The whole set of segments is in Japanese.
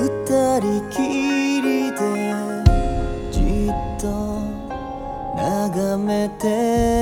二人きりでじっと眺めて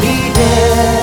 vida.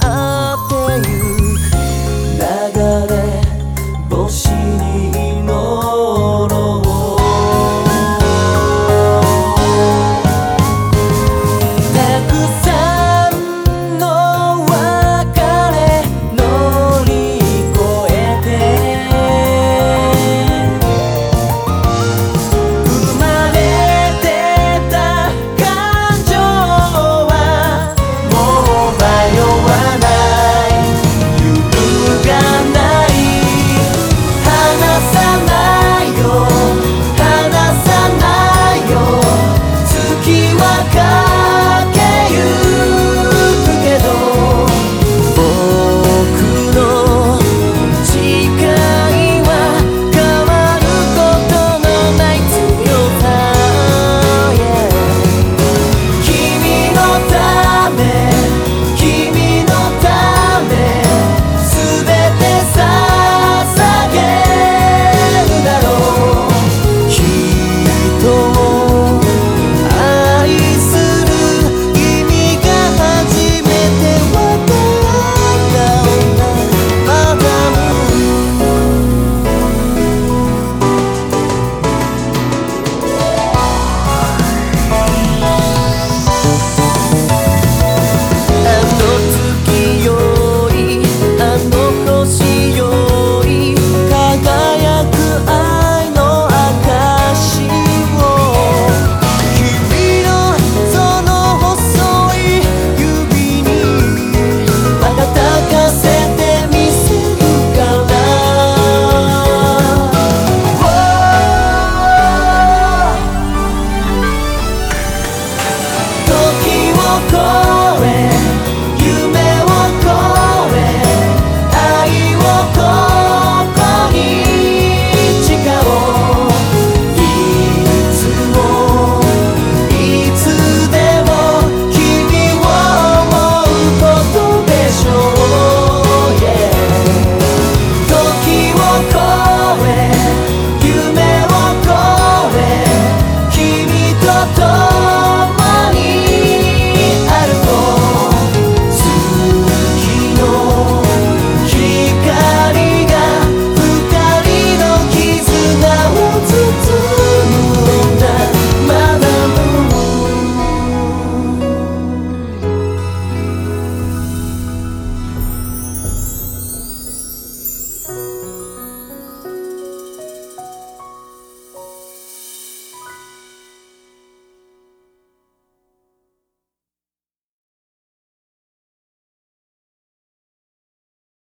Oh.